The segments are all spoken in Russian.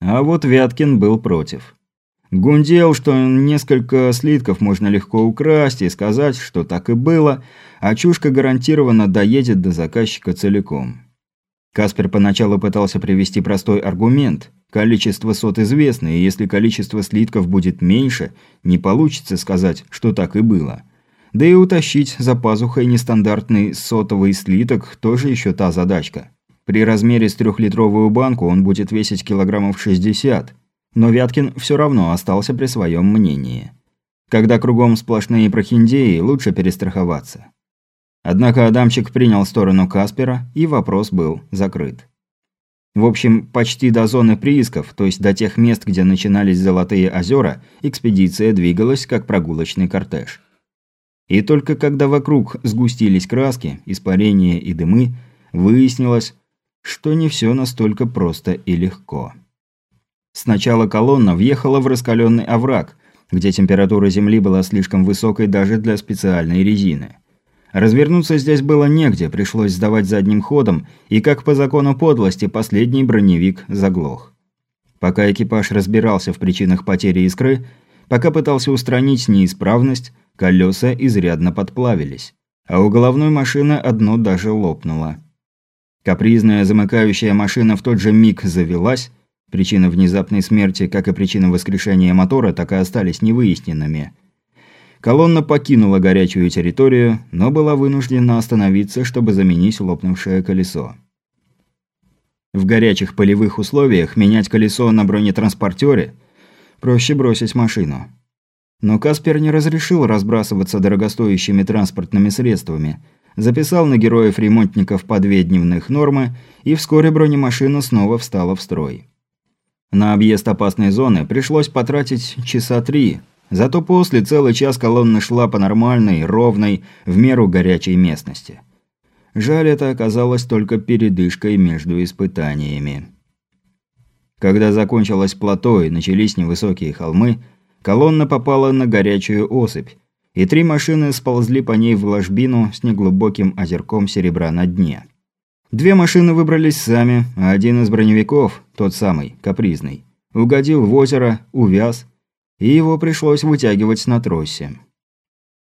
А вот Вяткин был против. Гундел, что несколько слитков можно легко украсть и сказать, что так и было, а чушка гарантированно доедет до заказчика целиком. Каспер поначалу пытался привести простой аргумент. Количество сот известно, и если количество слитков будет меньше, не получится сказать, что так и было. Да и утащить за пазухой нестандартный сотовый слиток тоже еще та задачка. При размере с трехлитровую банку он будет весить килограммов 60. Но Вяткин все равно остался при своем мнении. Когда кругом сплошные прохиндеи, лучше перестраховаться. Однако Адамчик принял сторону Каспера, и вопрос был закрыт. В общем, почти до зоны приисков, то есть до тех мест, где начинались Золотые озера, экспедиция двигалась как прогулочный кортеж. И только когда вокруг сгустились краски, испарения и дымы, выяснилось, что не все настолько просто и легко. Сначала колонна въехала в раскаленный овраг, где температура земли была слишком высокой даже для специальной резины. Развернуться здесь было негде, пришлось сдавать задним ходом, и как по закону подлости последний броневик заглох. Пока экипаж разбирался в причинах потери искры, пока пытался устранить неисправность, колеса изрядно подплавились, а у головной машины одно даже лопнуло. Капризная замыкающая машина в тот же миг завелась, причина внезапной смерти, как и причина воскрешения мотора, так и остались невыясненными – Колонна покинула горячую территорию, но была вынуждена остановиться, чтобы заменить лопнувшее колесо. В горячих полевых условиях менять колесо на бронетранспортере проще бросить машину. Но Каспер не разрешил разбрасываться дорогостоящими транспортными средствами, записал на героев-ремонтников по две дневных нормы, и вскоре бронемашина снова встала в строй. На объезд опасной зоны пришлось потратить часа три – Зато после целый час колонна шла по нормальной, ровной, в меру горячей местности. Жаль, это оказалось только передышкой между испытаниями. Когда закончилось плато и начались невысокие холмы, колонна попала на горячую осыпь, и три машины сползли по ней в ложбину с неглубоким озерком серебра на дне. Две машины выбрались сами, а один из броневиков, тот самый, капризный, угодил в озеро, увяз и его пришлось вытягивать на тросе.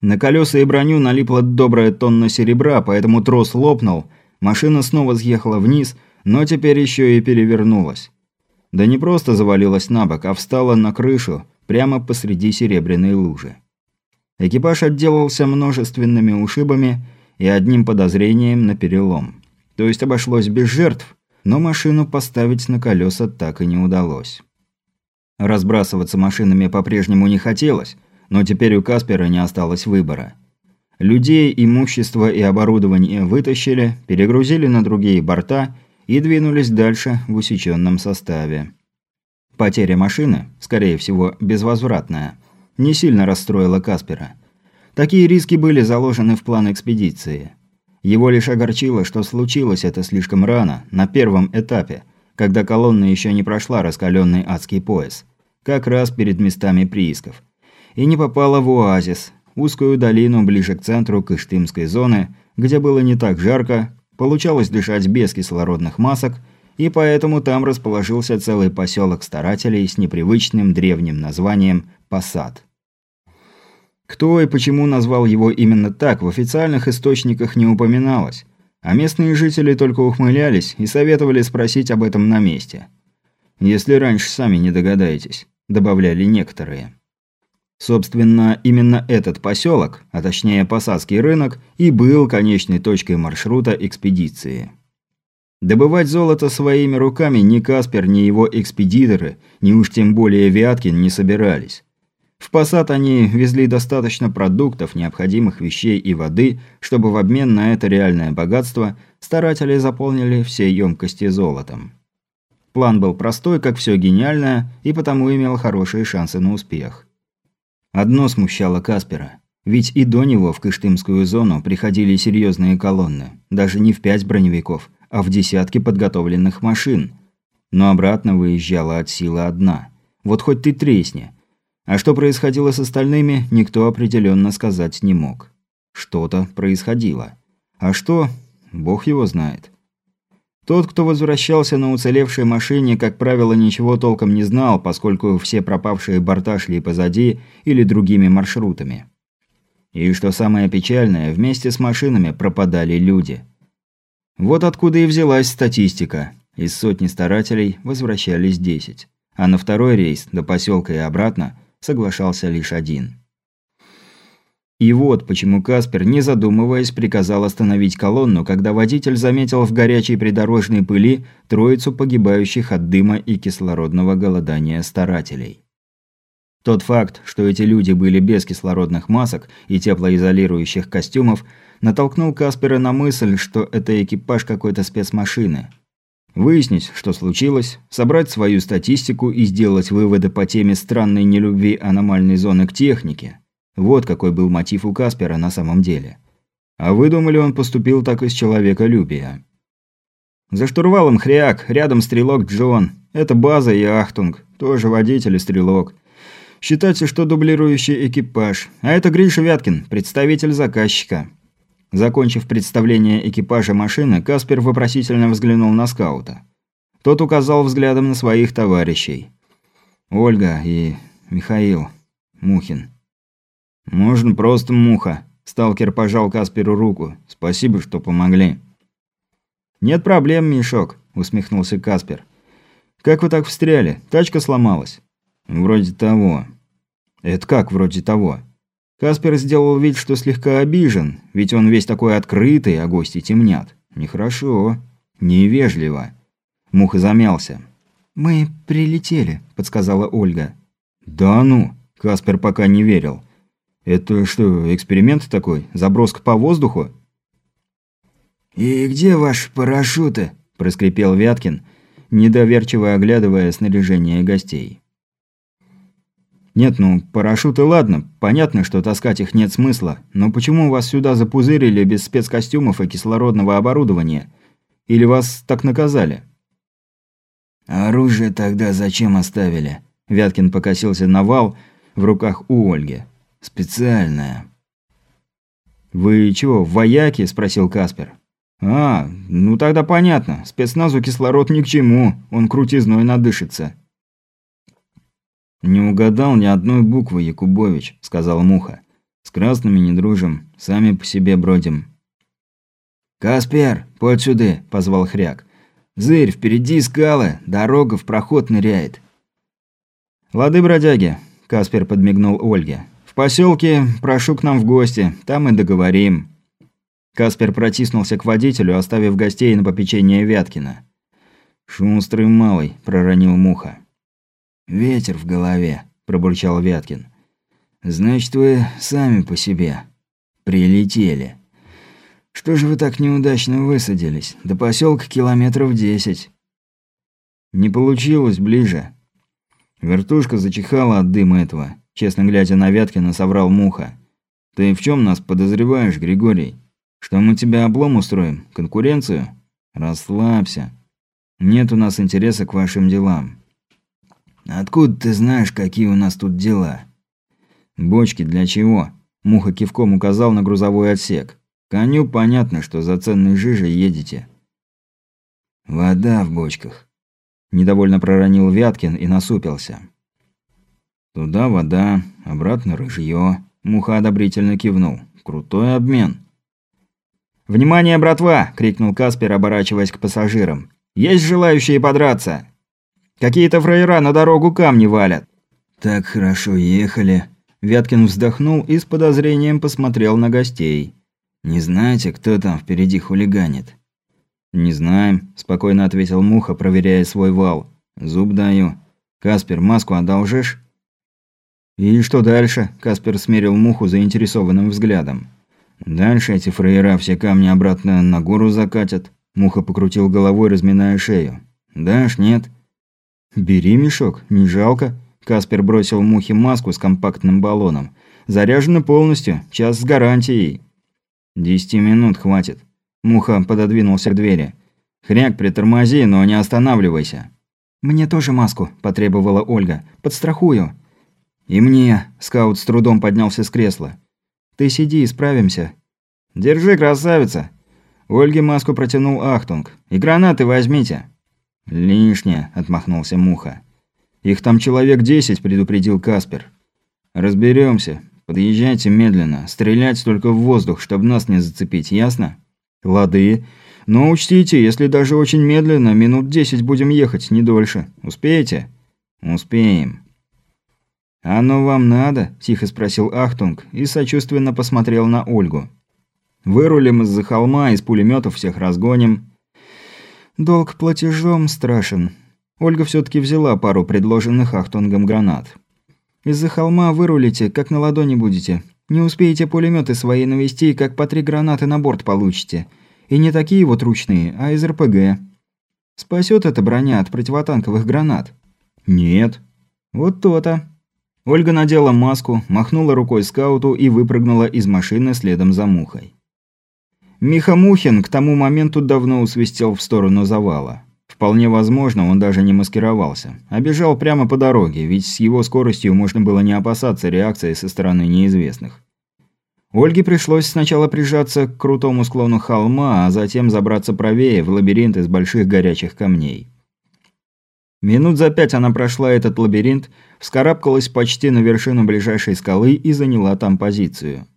На колеса и броню налипла добрая тонна серебра, поэтому трос лопнул, машина снова съехала вниз, но теперь еще и перевернулась. Да не просто завалилась на бок, а встала на крышу, прямо посреди серебряной лужи. Экипаж отделался множественными ушибами и одним подозрением на перелом. То есть обошлось без жертв, но машину поставить на колеса так и не удалось. Разбрасываться машинами по-прежнему не хотелось, но теперь у Каспера не осталось выбора. Людей, имущество и оборудование вытащили, перегрузили на другие борта и двинулись дальше в усеченном составе. Потеря машины, скорее всего, безвозвратная, не сильно расстроила Каспера. Такие риски были заложены в план экспедиции. Его лишь огорчило, что случилось это слишком рано, на первом этапе, когда колонна еще не прошла раскаленный адский пояс как раз перед местами приисков. И не попала в оазис, узкую долину ближе к центру Кыштымской зоны, где было не так жарко, получалось дышать без кислородных масок, и поэтому там расположился целый поселок старателей с непривычным древним названием Посад. Кто и почему назвал его именно так, в официальных источниках не упоминалось, а местные жители только ухмылялись и советовали спросить об этом на месте. Если раньше сами не догадаетесь добавляли некоторые. Собственно, именно этот поселок, а точнее посадский рынок, и был конечной точкой маршрута экспедиции. Добывать золото своими руками ни Каспер, ни его экспедиторы, ни уж тем более Вяткин не собирались. В посад они везли достаточно продуктов, необходимых вещей и воды, чтобы в обмен на это реальное богатство старатели заполнили все емкости золотом. План был простой, как все гениальное, и потому имел хорошие шансы на успех. Одно смущало Каспера. Ведь и до него в Кыштымскую зону приходили серьезные колонны. Даже не в пять броневиков, а в десятки подготовленных машин. Но обратно выезжала от силы одна. Вот хоть ты тресни. А что происходило с остальными, никто определенно сказать не мог. Что-то происходило. А что, бог его знает. Тот, кто возвращался на уцелевшей машине, как правило, ничего толком не знал, поскольку все пропавшие борта шли позади или другими маршрутами. И что самое печальное, вместе с машинами пропадали люди. Вот откуда и взялась статистика. Из сотни старателей возвращались 10, а на второй рейс до поселка и обратно соглашался лишь один. И вот почему Каспер, не задумываясь, приказал остановить колонну, когда водитель заметил в горячей придорожной пыли троицу погибающих от дыма и кислородного голодания старателей. Тот факт, что эти люди были без кислородных масок и теплоизолирующих костюмов, натолкнул Каспера на мысль, что это экипаж какой-то спецмашины. Выяснить, что случилось, собрать свою статистику и сделать выводы по теме странной нелюбви аномальной зоны к технике – вот какой был мотив у Каспера на самом деле. А вы думали, он поступил так из человеколюбия? За штурвалом хряк, рядом стрелок Джон. Это база и Ахтунг, тоже водитель и стрелок. Считайте, что дублирующий экипаж. А это Гриша Вяткин, представитель заказчика. Закончив представление экипажа машины, Каспер вопросительно взглянул на скаута. Тот указал взглядом на своих товарищей. Ольга и Михаил Мухин. «Можно просто муха». Сталкер пожал Касперу руку. «Спасибо, что помогли». «Нет проблем, Мешок», – усмехнулся Каспер. «Как вы так встряли? Тачка сломалась?» «Вроде того». «Это как вроде того?» Каспер сделал вид, что слегка обижен, ведь он весь такой открытый, а гости темнят. Нехорошо. Невежливо. Муха замялся. «Мы прилетели», – подсказала Ольга. «Да ну!» – Каспер пока не верил. Это что, эксперимент такой? Заброска по воздуху? «И где ваши парашюты?» – проскрипел Вяткин, недоверчиво оглядывая снаряжение гостей. «Нет, ну, парашюты ладно, понятно, что таскать их нет смысла, но почему вас сюда запузырили без спецкостюмов и кислородного оборудования? Или вас так наказали?» «Оружие тогда зачем оставили?» Вяткин покосился на вал в руках у Ольги. Специальная. «Вы чего, вояки?» – спросил Каспер. «А, ну тогда понятно. Спецназу кислород ни к чему. Он крутизной надышится». «Не угадал ни одной буквы, Якубович», – сказал Муха. «С красными не дружим. Сами по себе бродим». «Каспер, подь сюда», – позвал Хряк. «Зырь, впереди скалы. Дорога в проход ныряет». «Лады, бродяги», – Каспер подмигнул Ольге поселке прошу к нам в гости, там и договорим». Каспер протиснулся к водителю, оставив гостей на попечение Вяткина. «Шустрый малый», – проронил Муха. «Ветер в голове», – пробурчал Вяткин. «Значит, вы сами по себе. Прилетели. Что же вы так неудачно высадились? До поселка километров десять». «Не получилось ближе». Вертушка зачихала от дыма этого. Честно глядя на Вяткина, соврал Муха. «Ты в чем нас подозреваешь, Григорий? Что мы тебя облом устроим? Конкуренцию? Расслабься. Нет у нас интереса к вашим делам». «Откуда ты знаешь, какие у нас тут дела?» «Бочки для чего?» Муха кивком указал на грузовой отсек. «Коню понятно, что за ценной жижей едете». «Вода в бочках», – недовольно проронил Вяткин и насупился. Туда вода, обратно рыжье. Муха одобрительно кивнул. Крутой обмен. «Внимание, братва!» – крикнул Каспер, оборачиваясь к пассажирам. «Есть желающие подраться?» «Какие-то фраера на дорогу камни валят». «Так хорошо ехали». Вяткин вздохнул и с подозрением посмотрел на гостей. «Не знаете, кто там впереди хулиганит?» «Не знаем», – спокойно ответил Муха, проверяя свой вал. «Зуб даю. Каспер, маску одолжишь?» «И что дальше?» – Каспер смерил муху заинтересованным взглядом. «Дальше эти фраера все камни обратно на гору закатят». Муха покрутил головой, разминая шею. «Дашь, нет?» «Бери мешок, не жалко». Каспер бросил мухе маску с компактным баллоном. «Заряжена полностью, час с гарантией». «Десяти минут хватит». Муха пододвинулся к двери. «Хряк, притормози, но не останавливайся». «Мне тоже маску», – потребовала Ольга. «Подстрахую». «И мне!» – скаут с трудом поднялся с кресла. «Ты сиди, справимся». «Держи, красавица!» Ольге маску протянул Ахтунг. «И гранаты возьмите». «Лишнее», – отмахнулся Муха. «Их там человек десять», – предупредил Каспер. «Разберемся. Подъезжайте медленно. Стрелять только в воздух, чтобы нас не зацепить, ясно?» «Лады. Но учтите, если даже очень медленно, минут десять будем ехать, не дольше. Успеете?» «Успеем». «Оно вам надо?» – тихо спросил Ахтунг и сочувственно посмотрел на Ольгу. «Вырулим из-за холма, из пулеметов всех разгоним». «Долг платежом страшен». Ольга все-таки взяла пару предложенных Ахтунгом гранат. «Из-за холма вырулите, как на ладони будете. Не успеете пулеметы свои навести, как по три гранаты на борт получите. И не такие вот ручные, а из РПГ. Спасет эта броня от противотанковых гранат?» «Нет». «Вот то-то». Ольга надела маску, махнула рукой скауту и выпрыгнула из машины следом за Мухой. Миха Мухин к тому моменту давно усвистел в сторону завала. Вполне возможно, он даже не маскировался. А бежал прямо по дороге, ведь с его скоростью можно было не опасаться реакции со стороны неизвестных. Ольге пришлось сначала прижаться к крутому склону холма, а затем забраться правее в лабиринт из больших горячих камней. Минут за пять она прошла этот лабиринт, вскарабкалась почти на вершину ближайшей скалы и заняла там позицию.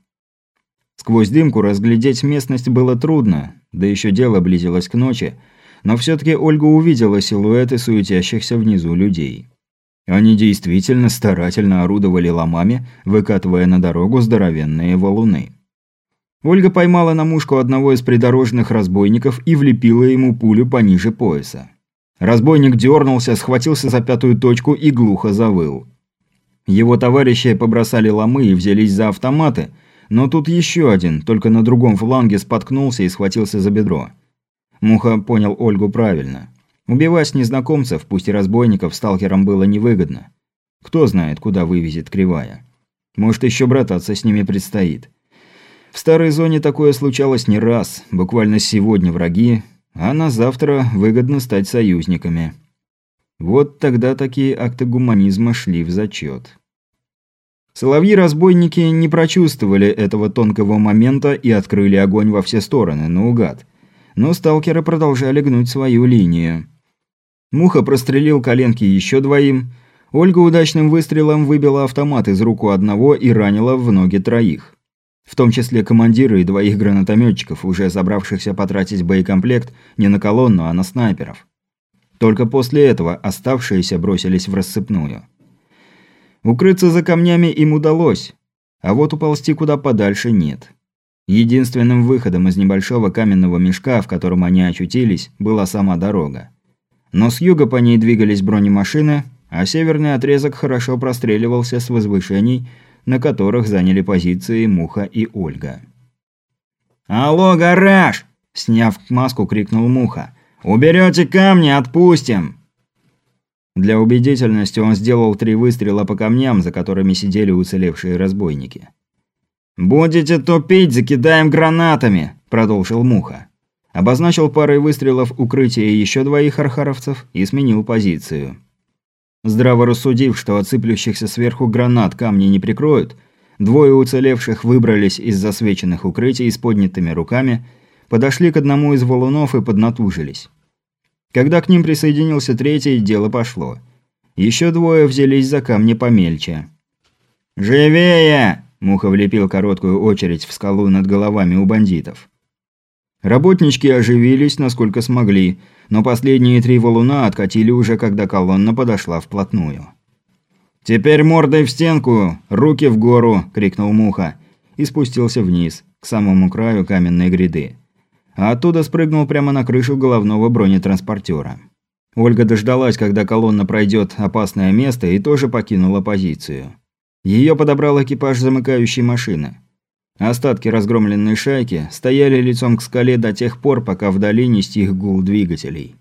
Сквозь дымку разглядеть местность было трудно, да еще дело близилось к ночи, но все-таки Ольга увидела силуэты суетящихся внизу людей. Они действительно старательно орудовали ломами, выкатывая на дорогу здоровенные валуны. Ольга поймала на мушку одного из придорожных разбойников и влепила ему пулю пониже пояса. Разбойник дернулся, схватился за пятую точку и глухо завыл. Его товарищи побросали ломы и взялись за автоматы, но тут еще один, только на другом фланге споткнулся и схватился за бедро. Муха понял Ольгу правильно. Убивать незнакомцев, пусть и разбойников, сталкерам было невыгодно. Кто знает, куда вывезет Кривая. Может, еще брататься с ними предстоит. В старой зоне такое случалось не раз. Буквально сегодня враги, а на завтра выгодно стать союзниками. Вот тогда такие акты гуманизма шли в зачет. Соловьи-разбойники не прочувствовали этого тонкого момента и открыли огонь во все стороны, наугад. Но сталкеры продолжали гнуть свою линию. Муха прострелил коленки еще двоим. Ольга удачным выстрелом выбила автомат из руку одного и ранила в ноги троих в том числе командира и двоих гранатометчиков, уже собравшихся потратить боекомплект не на колонну, а на снайперов. Только после этого оставшиеся бросились в рассыпную. Укрыться за камнями им удалось, а вот уползти куда подальше нет. Единственным выходом из небольшого каменного мешка, в котором они очутились, была сама дорога. Но с юга по ней двигались бронемашины, а северный отрезок хорошо простреливался с возвышений, на которых заняли позиции Муха и Ольга. «Алло, гараж!» – сняв маску, крикнул Муха. «Уберете камни, отпустим!» Для убедительности он сделал три выстрела по камням, за которыми сидели уцелевшие разбойники. «Будете тупить, закидаем гранатами!» – продолжил Муха. Обозначил парой выстрелов укрытие еще двоих архаровцев и сменил позицию. Здраво рассудив, что от сыплющихся сверху гранат камни не прикроют, двое уцелевших выбрались из засвеченных укрытий с поднятыми руками, подошли к одному из валунов и поднатужились. Когда к ним присоединился третий, дело пошло. Еще двое взялись за камни помельче. «Живее!» – Муха влепил короткую очередь в скалу над головами у бандитов. Работнички оживились, насколько смогли, но последние три валуна откатили уже, когда колонна подошла вплотную. «Теперь мордой в стенку, руки в гору!» – крикнул Муха и спустился вниз, к самому краю каменной гряды. А оттуда спрыгнул прямо на крышу головного бронетранспортера. Ольга дождалась, когда колонна пройдет опасное место и тоже покинула позицию. Ее подобрал экипаж замыкающей машины. Остатки разгромленной шайки стояли лицом к скале до тех пор, пока вдали не стих гул двигателей.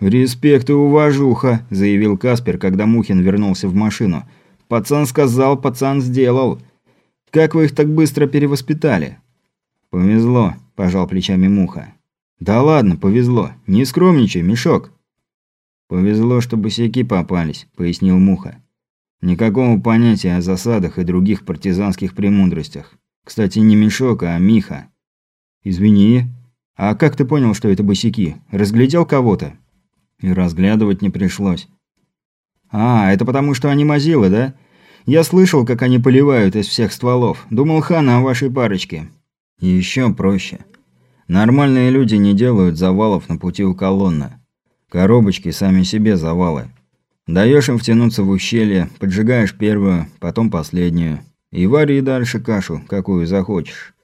«Респект и уважуха», – заявил Каспер, когда Мухин вернулся в машину. «Пацан сказал, пацан сделал. Как вы их так быстро перевоспитали?» «Повезло», – пожал плечами Муха. «Да ладно, повезло. Не скромничай, мешок». «Повезло, что босяки попались», – пояснил Муха. «Никакого понятия о засадах и других партизанских премудростях. Кстати, не Мишок, а Миха. Извини. «А как ты понял, что это босяки? Разглядел кого-то?» «И разглядывать не пришлось». «А, это потому, что они мазилы, да? Я слышал, как они поливают из всех стволов. Думал, хана о вашей парочке». «Еще проще. Нормальные люди не делают завалов на пути у колонны. Коробочки сами себе завалы. Даешь им втянуться в ущелье, поджигаешь первую, потом последнюю. И вари дальше кашу, какую захочешь.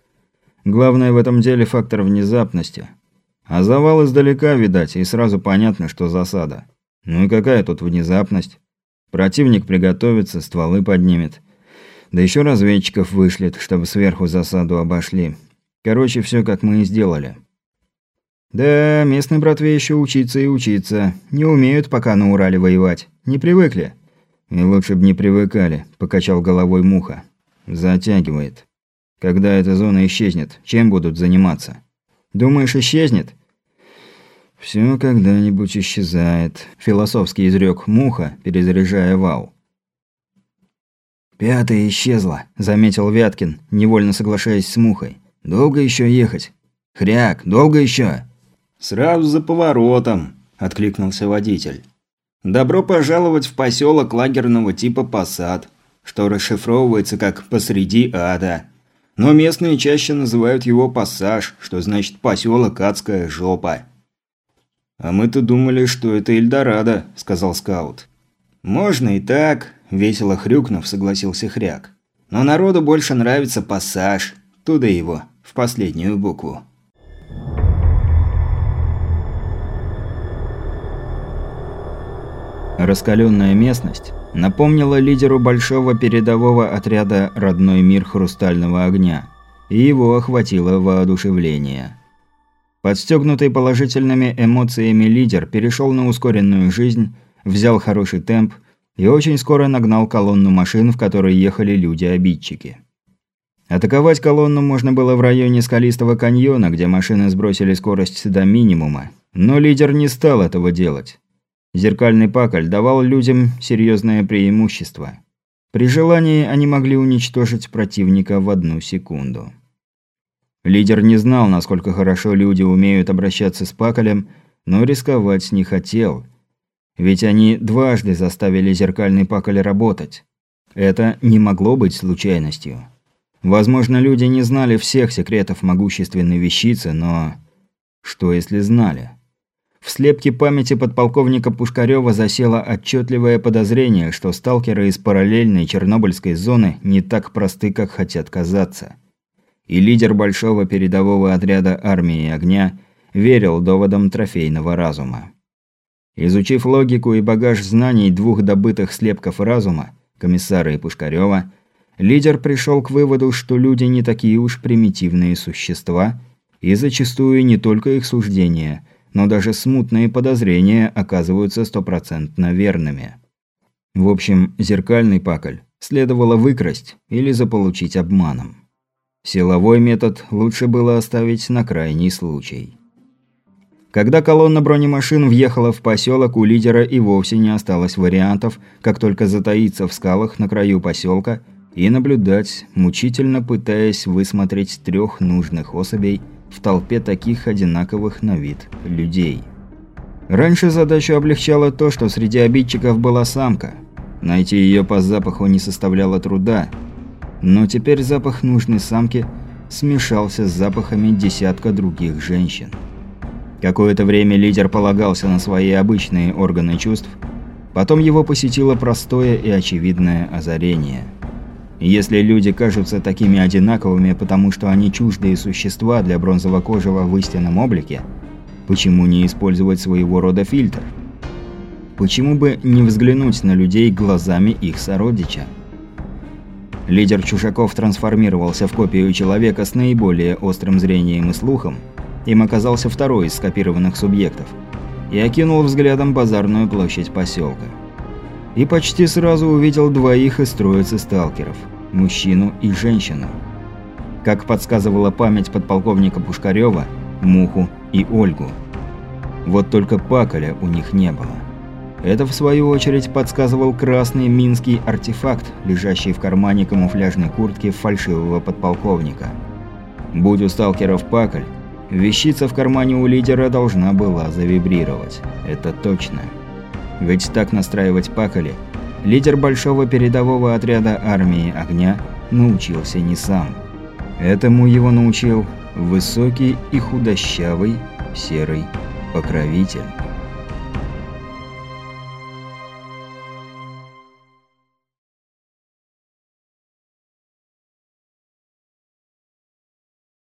Главное в этом деле фактор внезапности. А завал издалека, видать, и сразу понятно, что засада. Ну и какая тут внезапность? Противник приготовится, стволы поднимет. Да еще разведчиков вышлет, чтобы сверху засаду обошли. Короче, все как мы и сделали. Да, местной братве еще учиться и учиться. Не умеют пока на Урале воевать. Не привыкли. И лучше бы не привыкали, покачал головой Муха. Затягивает. Когда эта зона исчезнет, чем будут заниматься? Думаешь, исчезнет? Все когда-нибудь исчезает, философски изрек Муха, перезаряжая вал. «Пятая исчезла», – заметил Вяткин, невольно соглашаясь с Мухой. Долго еще ехать? Хряк, долго еще? Сразу за поворотом, откликнулся водитель. Добро пожаловать в поселок лагерного типа Посад, что расшифровывается как «посреди ада». Но местные чаще называют его «пассаж», что значит «поселок адская жопа». «А мы-то думали, что это Эльдорадо», – сказал скаут. «Можно и так», – весело хрюкнув, согласился Хряк. «Но народу больше нравится пассаж. Туда его, последнюю букву. Раскаленная местность напомнила лидеру большого передового отряда «Родной мир Хрустального огня», и его охватило воодушевление. Подстегнутый положительными эмоциями лидер перешел на ускоренную жизнь, взял хороший темп и очень скоро нагнал колонну машин, в которой ехали люди-обидчики. Атаковать колонну можно было в районе скалистого каньона, где машины сбросили скорость до минимума, но лидер не стал этого делать. Зеркальный паколь давал людям серьезное преимущество. При желании они могли уничтожить противника в одну секунду. Лидер не знал, насколько хорошо люди умеют обращаться с паколем, но рисковать не хотел. Ведь они дважды заставили зеркальный паколь работать. Это не могло быть случайностью. Возможно, люди не знали всех секретов могущественной вещицы, но... Что если знали? В слепке памяти подполковника Пушкарева засело отчетливое подозрение, что сталкеры из параллельной Чернобыльской зоны не так просты, как хотят казаться. И лидер большого передового отряда армии огня верил доводам трофейного разума. Изучив логику и багаж знаний двух добытых слепков разума, комиссара и Пушкарева, лидер пришел к выводу, что люди не такие уж примитивные существа, и зачастую не только их суждения, но даже смутные подозрения оказываются стопроцентно верными. В общем, зеркальный пакль следовало выкрасть или заполучить обманом. Силовой метод лучше было оставить на крайний случай. Когда колонна бронемашин въехала в поселок, у лидера и вовсе не осталось вариантов, как только затаиться в скалах на краю поселка – и наблюдать, мучительно пытаясь высмотреть трех нужных особей в толпе таких одинаковых на вид людей. Раньше задачу облегчало то, что среди обидчиков была самка. Найти ее по запаху не составляло труда, но теперь запах нужной самки смешался с запахами десятка других женщин. Какое-то время лидер полагался на свои обычные органы чувств, потом его посетило простое и очевидное озарение – если люди кажутся такими одинаковыми, потому что они чуждые существа для бронзовокожего в истинном облике, почему не использовать своего рода фильтр? Почему бы не взглянуть на людей глазами их сородича? Лидер чужаков трансформировался в копию человека с наиболее острым зрением и слухом, им оказался второй из скопированных субъектов, и окинул взглядом базарную площадь поселка и почти сразу увидел двоих из троицы сталкеров – мужчину и женщину. Как подсказывала память подполковника Пушкарева, Муху и Ольгу. Вот только паколя у них не было. Это, в свою очередь, подсказывал красный минский артефакт, лежащий в кармане камуфляжной куртки фальшивого подполковника. Будь у сталкеров паколь, Вещица в кармане у лидера должна была завибрировать. Это точно. Ведь так настраивать пакали лидер большого передового отряда армии огня научился не сам. Этому его научил высокий и худощавый серый покровитель.